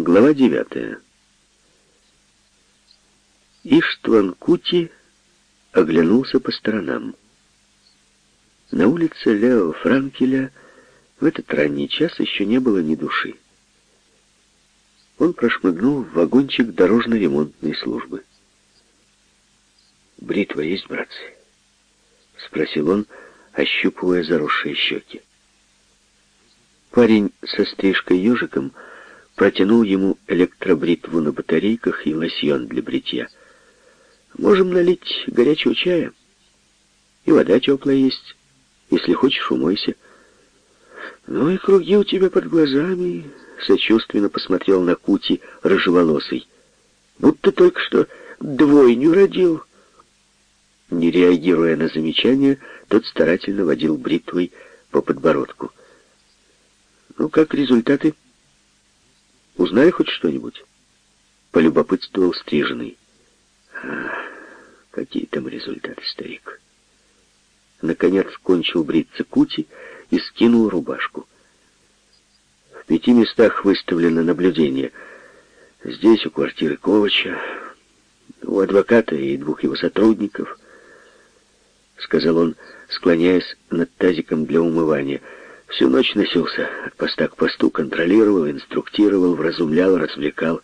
Глава девятая. Иштван Кути оглянулся по сторонам. На улице Лео Франкеля в этот ранний час еще не было ни души. Он прошмыгнул в вагончик дорожно-ремонтной службы. «Бритва есть, братцы?» — спросил он, ощупывая заросшие щеки. Парень со стрижкой ежиком протянул ему электробритву на батарейках и лосьон для бритья. «Можем налить горячего чая. И вода теплая есть. Если хочешь, умойся». «Ну и круги у тебя под глазами», — сочувственно посмотрел на Кути рыжеволосый. «Будто только что двойню родил». Не реагируя на замечание, тот старательно водил бритвой по подбородку. «Ну, как результаты?» Узнали хоть что-нибудь?» Полюбопытствовал стриженный. А, какие там результаты, старик?» Наконец кончил бриться Кути и скинул рубашку. В пяти местах выставлено наблюдение. Здесь, у квартиры Ковача, у адвоката и двух его сотрудников, сказал он, склоняясь над тазиком для умывания — Всю ночь носился от поста к посту, контролировал, инструктировал, вразумлял, развлекал.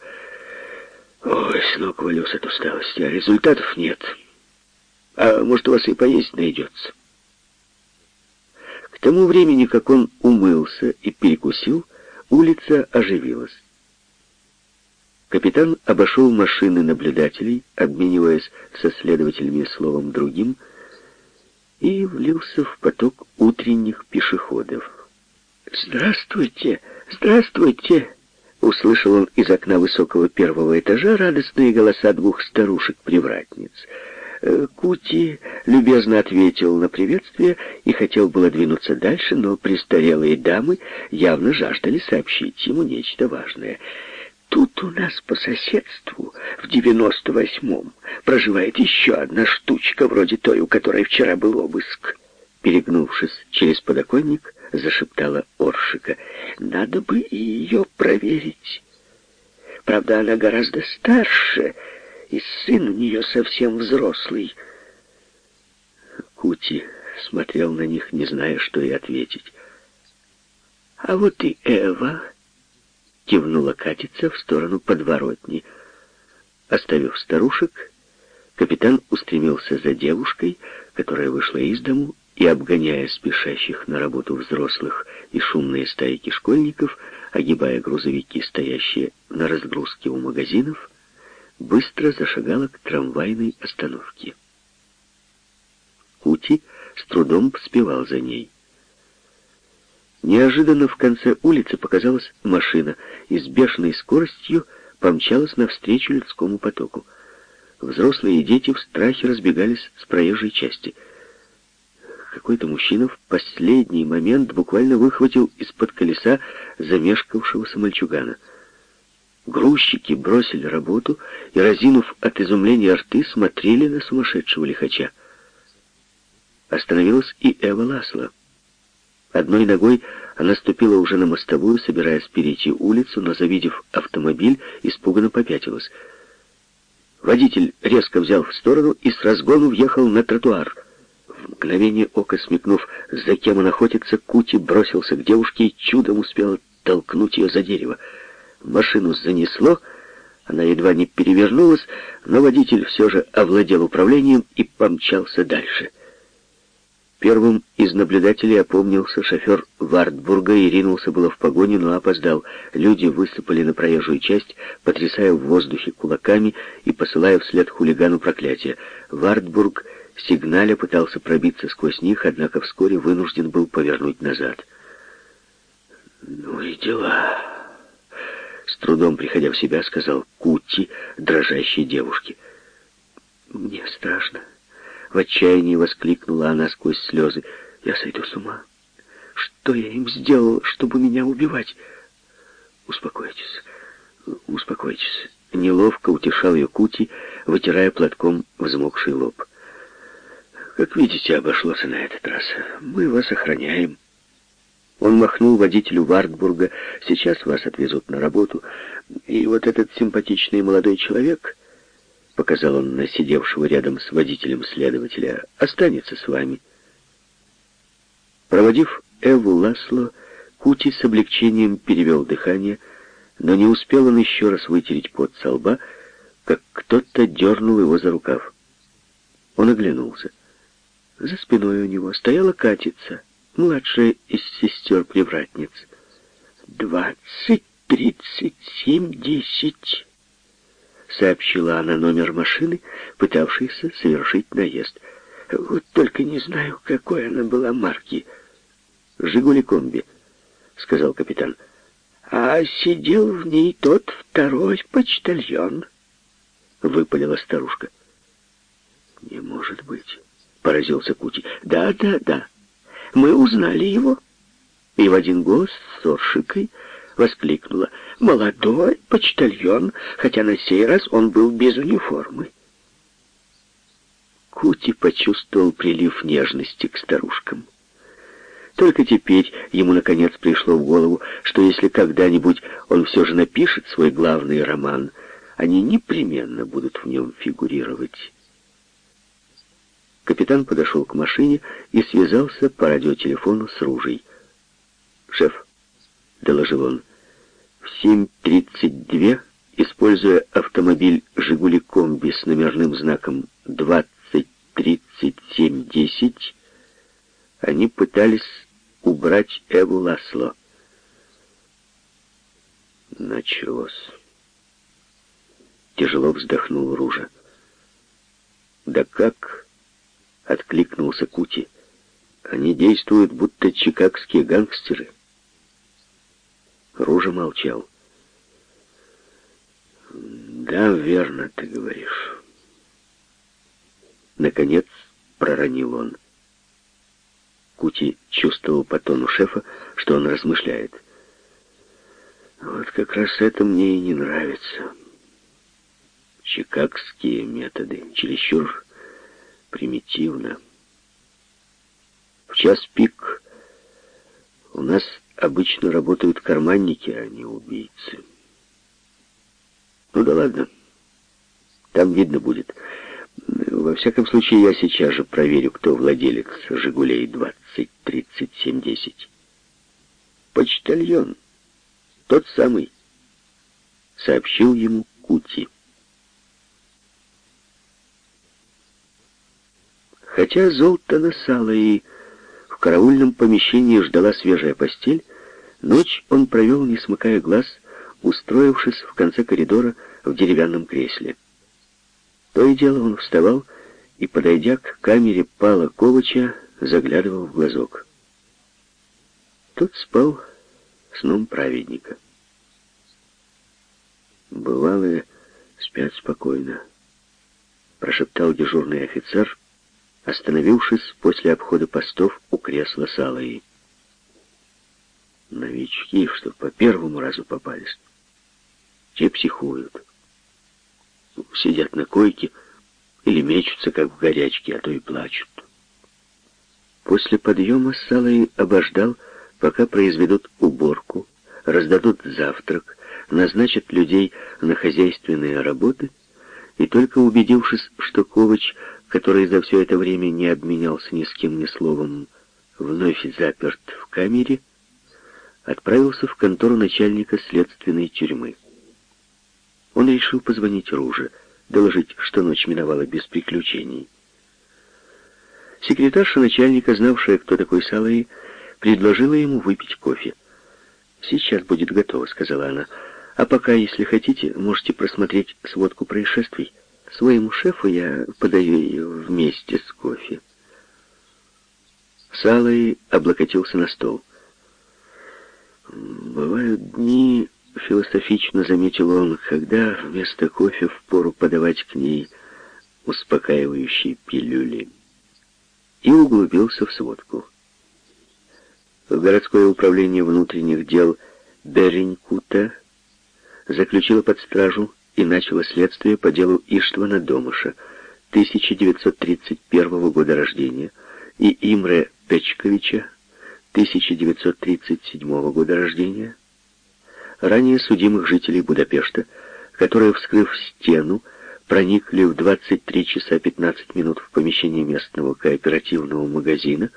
Ой, с ног валюсь от усталости, а результатов нет. А может, у вас и поесть найдется? К тому времени, как он умылся и перекусил, улица оживилась. Капитан обошел машины наблюдателей, обмениваясь со следователями словом другим, и влился в поток утренних пешеходов. «Здравствуйте! Здравствуйте!» Услышал он из окна высокого первого этажа радостные голоса двух старушек-привратниц. Э, Кути любезно ответил на приветствие и хотел было двинуться дальше, но престарелые дамы явно жаждали сообщить ему нечто важное. «Тут у нас по соседству, в девяносто восьмом, проживает еще одна штучка, вроде той, у которой вчера был обыск». Перегнувшись через подоконник, зашептала Оршика. «Надо бы ее проверить. Правда, она гораздо старше, и сын у нее совсем взрослый». Кути смотрел на них, не зная, что и ответить. «А вот и Эва», — кивнула Катица в сторону подворотни. Оставив старушек, капитан устремился за девушкой, которая вышла из дому и, обгоняя спешащих на работу взрослых и шумные стайки школьников, огибая грузовики, стоящие на разгрузке у магазинов, быстро зашагала к трамвайной остановке. Кути с трудом поспевал за ней. Неожиданно в конце улицы показалась машина и с бешеной скоростью помчалась навстречу людскому потоку. Взрослые и дети в страхе разбегались с проезжей части — какой-то мужчина в последний момент буквально выхватил из-под колеса замешкавшегося мальчугана. Грузчики бросили работу и, разинув от изумления рты, смотрели на сумасшедшего лихача. Остановилась и Эва Ласла. Одной ногой она ступила уже на мостовую, собираясь перейти улицу, но, завидев автомобиль, испуганно попятилась. Водитель резко взял в сторону и с разгону въехал на тротуар — мгновение ока смекнув, за кем он охотится, Кути бросился к девушке и чудом успел толкнуть ее за дерево. Машину занесло, она едва не перевернулась, но водитель все же овладел управлением и помчался дальше. Первым из наблюдателей опомнился шофер Вартбурга и ринулся было в погоню, но опоздал. Люди высыпали на проезжую часть, потрясая в воздухе кулаками и посылая вслед хулигану проклятия. Вартбург Сигналя пытался пробиться сквозь них, однако вскоре вынужден был повернуть назад. «Ну и дела!» С трудом приходя в себя, сказал Кути, дрожащей девушке. «Мне страшно!» В отчаянии воскликнула она сквозь слезы. «Я сойду с ума! Что я им сделал, чтобы меня убивать?» «Успокойтесь, успокойтесь!» Неловко утешал ее Кути, вытирая платком взмокший лоб. Как видите, обошлось на этот раз. Мы вас охраняем. Он махнул водителю Вартбурга. «Сейчас вас отвезут на работу. И вот этот симпатичный молодой человек, — показал он на сидевшего рядом с водителем следователя, — останется с вами». Проводив Эву Ласло, Кути с облегчением перевел дыхание, но не успел он еще раз вытереть пот со лба, как кто-то дернул его за рукав. Он оглянулся. За спиной у него стояла Катица, младшая из сестер-привратниц. «Двадцать, тридцать семь, десять», — сообщила она номер машины, пытавшейся совершить наезд. «Вот только не знаю, какой она была марки». «Жигули комби», — сказал капитан. «А сидел в ней тот второй почтальон», — выпалила старушка. «Не может быть», — поразился Кути. «Да, да, да. Мы узнали его». И в один голос с Соршикой воскликнула. «Молодой почтальон, хотя на сей раз он был без униформы». Кути почувствовал прилив нежности к старушкам. Только теперь ему наконец пришло в голову, что если когда-нибудь он все же напишет свой главный роман, они непременно будут в нем фигурировать. Капитан подошел к машине и связался по радиотелефону с Ружей. «Шеф», — доложил он, — «в 7.32, используя автомобиль «Жигули Комби» с номерным знаком 203710, они пытались убрать Эву Ласло. Началось. Тяжело вздохнул Ружа. Да как? Откликнулся Кути. Они действуют, будто чикагские гангстеры. Ружа молчал. Да, верно ты говоришь. Наконец проронил он. Кути чувствовал по тону шефа, что он размышляет. Вот как раз это мне и не нравится. Чикагские методы, чересчур примитивно. В час пик у нас обычно работают карманники, а не убийцы. Ну да ладно, там видно будет. Во всяком случае, я сейчас же проверю, кто владелец «Жигулей 20-37-10». «Почтальон. Тот самый», — сообщил ему Кути. Хотя Золтана сало и в караульном помещении ждала свежая постель, ночь он провел, не смыкая глаз, устроившись в конце коридора в деревянном кресле. То и дело он вставал и, подойдя к камере Пала Ковача, заглядывал в глазок. Тот спал сном праведника. «Бывалые спят спокойно», — прошептал дежурный офицер, остановившись после обхода постов у кресла Салаи. «Новички, что по первому разу попались, те психуют» сидят на койке или мечутся, как в горячке, а то и плачут. После подъема Салой обождал, пока произведут уборку, раздадут завтрак, назначат людей на хозяйственные работы, и только убедившись, что Ковач, который за все это время не обменялся ни с кем ни словом, вновь заперт в камере, отправился в контору начальника следственной тюрьмы. Он решил позвонить Руже, доложить, что ночь миновала без приключений. Секретарша начальника, знавшая, кто такой Салаи, предложила ему выпить кофе. «Сейчас будет готово», — сказала она. «А пока, если хотите, можете просмотреть сводку происшествий. Своему шефу я подаю ее вместе с кофе». Салаи облокотился на стол. «Бывают дни, философично заметил он, когда вместо кофе впору подавать к ней успокаивающие пилюли. И углубился в сводку. Городское управление внутренних дел Беренькута заключило под стражу и начало следствие по делу Иштвана Домыша, 1931 года рождения, и Имре Печковича, 1937 года рождения, ранее судимых жителей Будапешта, которые, вскрыв стену, проникли в 23 часа 15 минут в помещение местного кооперативного магазина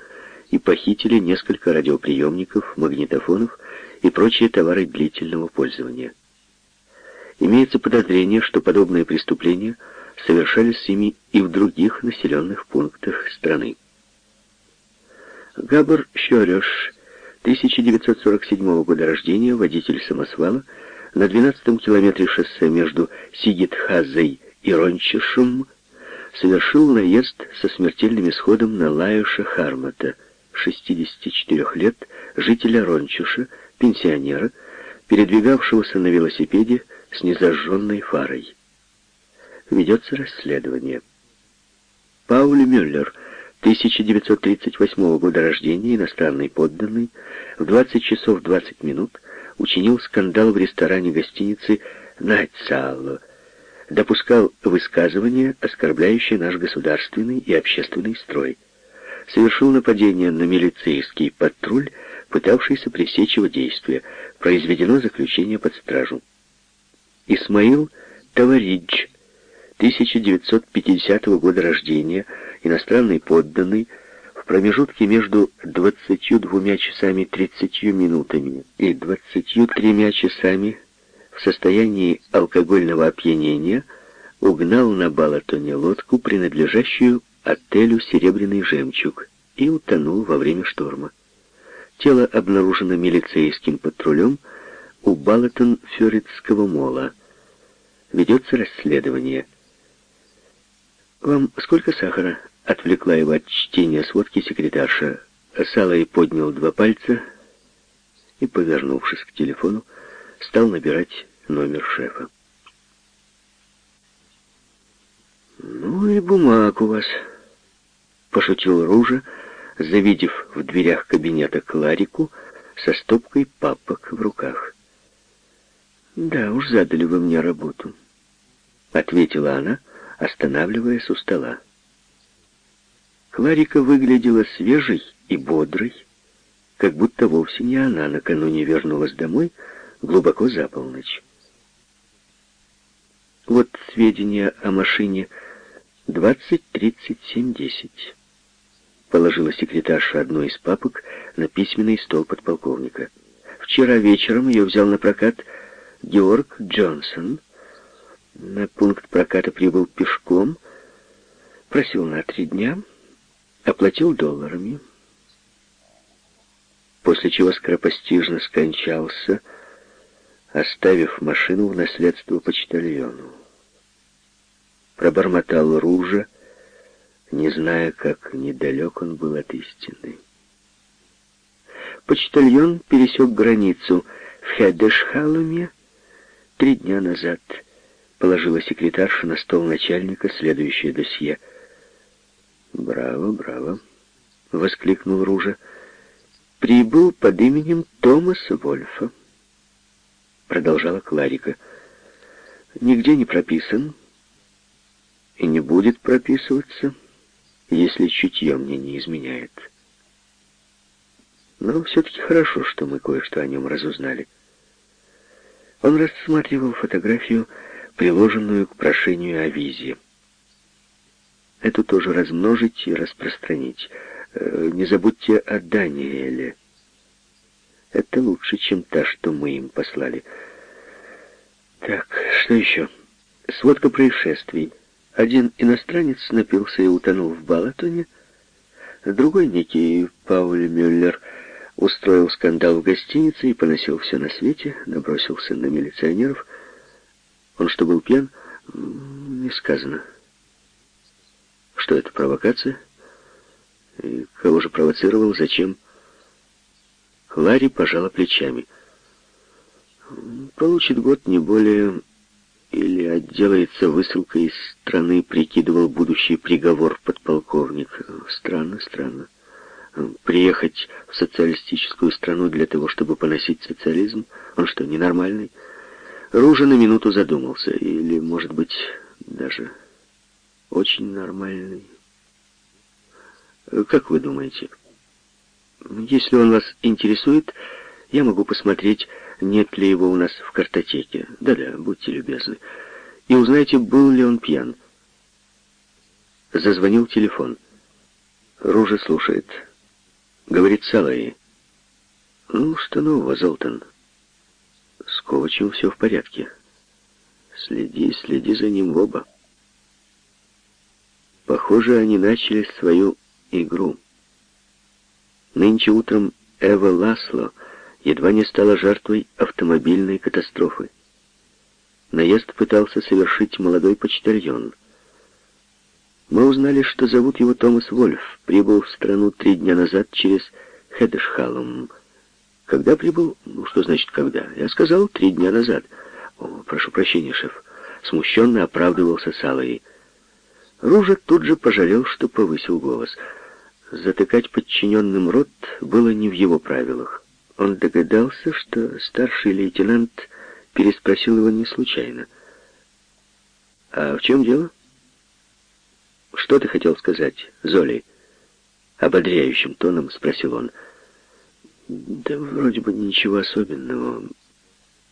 и похитили несколько радиоприемников, магнитофонов и прочие товары длительного пользования. Имеется подозрение, что подобные преступления совершались ими и в других населенных пунктах страны. Габр Щереш, 1947 года рождения, водитель самосвала, на 12-м километре шоссе между Сигитхазой и Рончишем совершил наезд со смертельным исходом на Лаюша Хармата, 64 лет, жителя Рончиша, пенсионера, передвигавшегося на велосипеде с незажженной фарой. Ведется расследование. Пауль Мюллер, 1938 года рождения, иностранный подданный, в 20 часов 20 минут учинил скандал в ресторане гостиницы «Найтсалло», допускал высказывания, оскорбляющие наш государственный и общественный строй. Совершил нападение на милицейский патруль, пытавшийся пресечь его действия. Произведено заключение под стражу. Исмаил Таваридж, 1950 года рождения, иностранный подданный, в промежутке между 22 часами 30 минутами и 23 часами в состоянии алкогольного опьянения угнал на Балатоне лодку, принадлежащую отелю «Серебряный жемчуг», и утонул во время шторма. Тело обнаружено милицейским патрулем у Балатон-Фёритского мола. Ведется расследование. «Вам сколько сахара?» — отвлекла его от чтения сводки секретарша. Салай поднял два пальца и, повернувшись к телефону, стал набирать номер шефа. «Ну и бумаг у вас», — пошутил Ружа, завидев в дверях кабинета Кларику со стопкой папок в руках. «Да уж, задали вы мне работу», — ответила она, останавливаясь у стола. Кларика выглядела свежей и бодрой, как будто вовсе не она накануне вернулась домой глубоко за полночь. Вот сведения о машине 203710. Положила секретарша одну из папок на письменный стол подполковника. Вчера вечером ее взял на прокат Георг Джонсон. На пункт проката прибыл пешком, просил на три дня, оплатил долларами. После чего скоропостижно скончался, оставив машину в наследство почтальону. Пробормотал Ружа, не зная, как недалек он был от истины. Почтальон пересек границу в Хедешхалуме три дня назад. Положила секретарша на стол начальника следующее досье. «Браво, браво!» — воскликнул Ружа. «Прибыл под именем Томаса Вольфа» продолжала Кларика. «Нигде не прописан и не будет прописываться, если чутье мне не изменяет. Но все-таки хорошо, что мы кое-что о нем разузнали». Он рассматривал фотографию, приложенную к прошению о визе. Эту тоже размножить и распространить. Э, не забудьте о Даниэле. Это лучше, чем та, что мы им послали. Так, что еще? Сводка происшествий. Один иностранец напился и утонул в Балатоне. Другой, некий Пауль Мюллер, устроил скандал в гостинице и поносил все на свете, набросился на милиционеров. Он что, был пьян? Не сказано. Что это, провокация? И кого же провоцировал, зачем? Ларри пожала плечами. Получит год не более, или отделается высылкой из страны, прикидывал будущий приговор подполковник. Странно, странно. Приехать в социалистическую страну для того, чтобы поносить социализм? Он что, ненормальный? Ружа на минуту задумался. Или, может быть, даже очень нормальный. Как вы думаете? Если он вас интересует, я могу посмотреть, нет ли его у нас в картотеке. Да-да, будьте любезны. И узнайте, был ли он пьян. Зазвонил телефон. Ружа слушает. Говорит Салаи. «Ну, что нового, Золтан?» «С Ковачем все в порядке. Следи, следи за ним оба». Похоже, они начали свою игру. Нынче утром Эва Ласло едва не стала жертвой автомобильной катастрофы. Наезд пытался совершить молодой почтальон. Мы узнали, что зовут его Томас Вольф, прибыл в страну три дня назад через Хедешхалом. Когда прибыл? Ну, что значит когда? Я сказал, три дня назад. О, прошу прощения, шеф. Смущенно оправдывался Салой. Ружа тут же пожалел, что повысил голос. Затыкать подчиненным рот было не в его правилах. Он догадался, что старший лейтенант переспросил его не случайно. «А в чем дело?» «Что ты хотел сказать, Золи?» Ободряющим тоном спросил он. «Да вроде бы ничего особенного».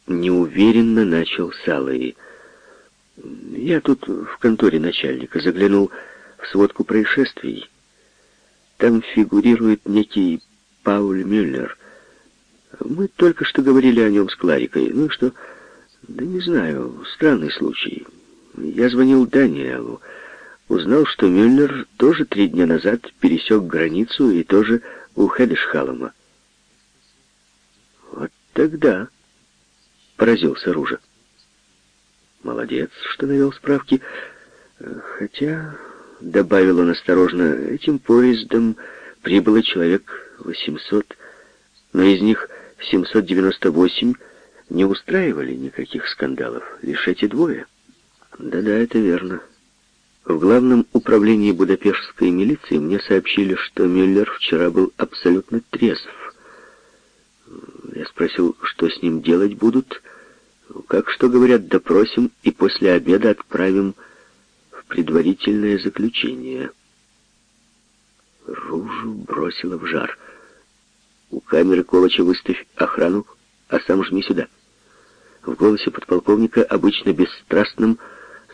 Неуверенно начал Салой. «Я тут в конторе начальника заглянул в сводку происшествий. Там фигурирует некий Пауль Мюллер. Мы только что говорили о нем с Кларикой. Ну что, да не знаю, странный случай. Я звонил Даниэлу. Узнал, что Мюллер тоже три дня назад пересек границу и тоже у Хедешхалома. Вот тогда поразился Ружа. Молодец, что навел справки. Хотя, добавил он осторожно, этим поездом прибыло человек 800, но из них 798 не устраивали никаких скандалов, лишь эти двое. Да-да, это верно. В главном управлении Будапештской милиции мне сообщили, что Мюллер вчера был абсолютно трезв. Я спросил, что с ним делать будут. Как что говорят, допросим и после обеда отправим в предварительное заключение. Ружу бросила в жар. У камеры Ковача выставь охрану, а сам жми сюда. В голосе подполковника, обычно бесстрастным,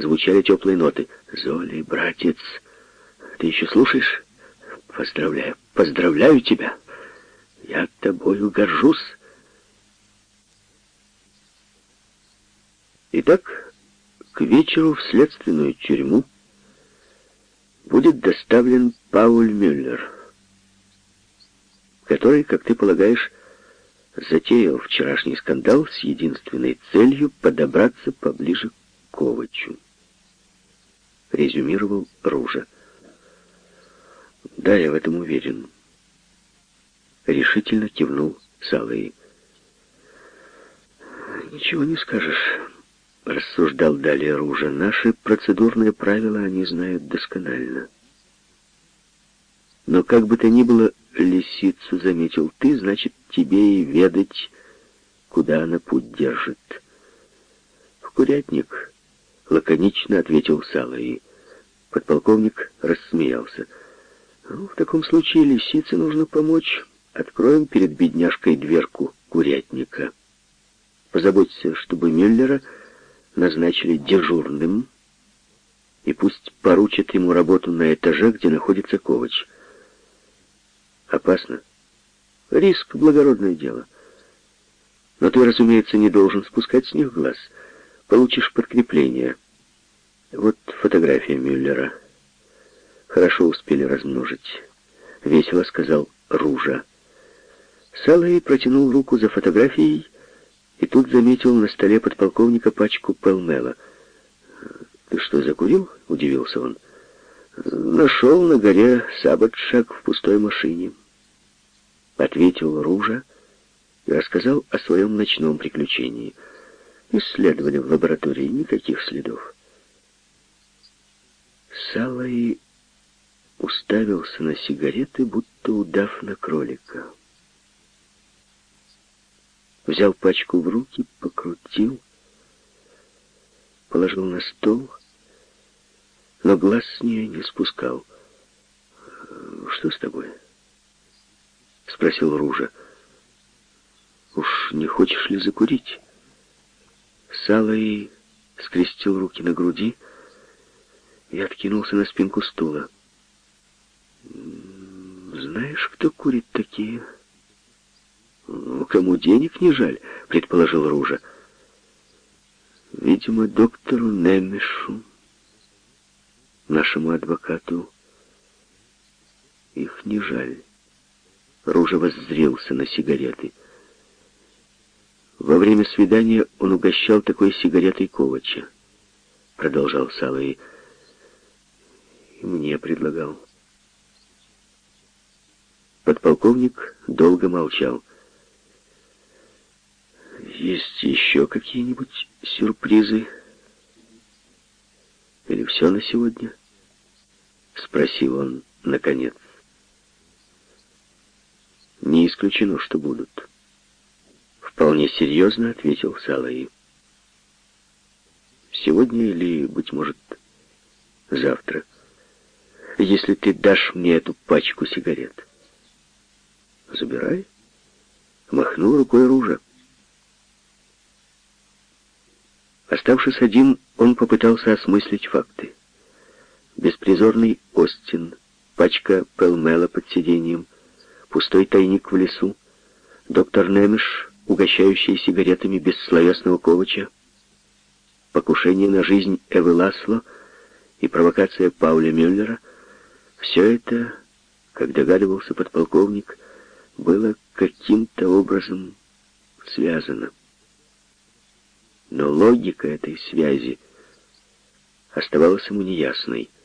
звучали теплые ноты. «Золи, братец, ты еще слушаешь? Поздравляю, поздравляю тебя! Я тобою горжусь!» Итак, к вечеру в следственную тюрьму будет доставлен Пауль Мюллер, который, как ты полагаешь, затеял вчерашний скандал с единственной целью подобраться поближе к Ковачу резюмировал Ружа. «Да, я в этом уверен», — решительно кивнул Салый. «Ничего не скажешь», — рассуждал далее Ружа. «Наши процедурные правила они знают досконально. Но как бы то ни было, лисицу заметил ты, значит, тебе и ведать, куда она путь держит». «В курятник», лаконично ответил Салаи. Подполковник рассмеялся. «Ну, в таком случае лисице нужно помочь. Откроем перед бедняжкой дверку курятника. Позаботься, чтобы Мюллера назначили дежурным, и пусть поручат ему работу на этаже, где находится Ковач. Опасно. Риск — благородное дело. Но ты, разумеется, не должен спускать с них глаз. Получишь подкрепление. Вот фотография Мюллера. Хорошо успели размножить. Весело сказал Ружа. Салай протянул руку за фотографией и тут заметил на столе подполковника пачку пелмела. «Ты что, закурил?» — удивился он. «Нашел на горе Сабатшак в пустой машине», — ответил Ружа и рассказал о своем ночном приключении. Исследовали в лаборатории, никаких следов. Салай уставился на сигареты, будто удав на кролика. Взял пачку в руки, покрутил, положил на стол, но глаз с нее не спускал. «Что с тобой?» спросил Ружа. «Уж не хочешь ли закурить?» Салай скрестил руки на груди и откинулся на спинку стула. «Знаешь, кто курит такие?» «Ну, «Кому денег не жаль», — предположил Ружа. «Видимо, доктору Немешу, нашему адвокату, их не жаль». Ружа воззрился на сигареты. Во время свидания он угощал такой сигаретой Ковача. Продолжал Салый. И мне предлагал. Подполковник долго молчал. «Есть еще какие-нибудь сюрпризы? Или все на сегодня?» Спросил он наконец. Не исключено, что будут. Вполне серьезно ответил Салаи. Сегодня или, быть может, завтра. Если ты дашь мне эту пачку сигарет. Забирай. Махнул рукой ружа. Оставшись один, он попытался осмыслить факты. Беспризорный Остин, пачка пелмела под сиденьем, пустой тайник в лесу, доктор Немеш, угощающий сигаретами бессловесного Ковача, покушение на жизнь Эвы Ласло и провокация Пауля Мюллера — все это, как догадывался подполковник, было каким-то образом связано. Но логика этой связи оставалась ему неясной —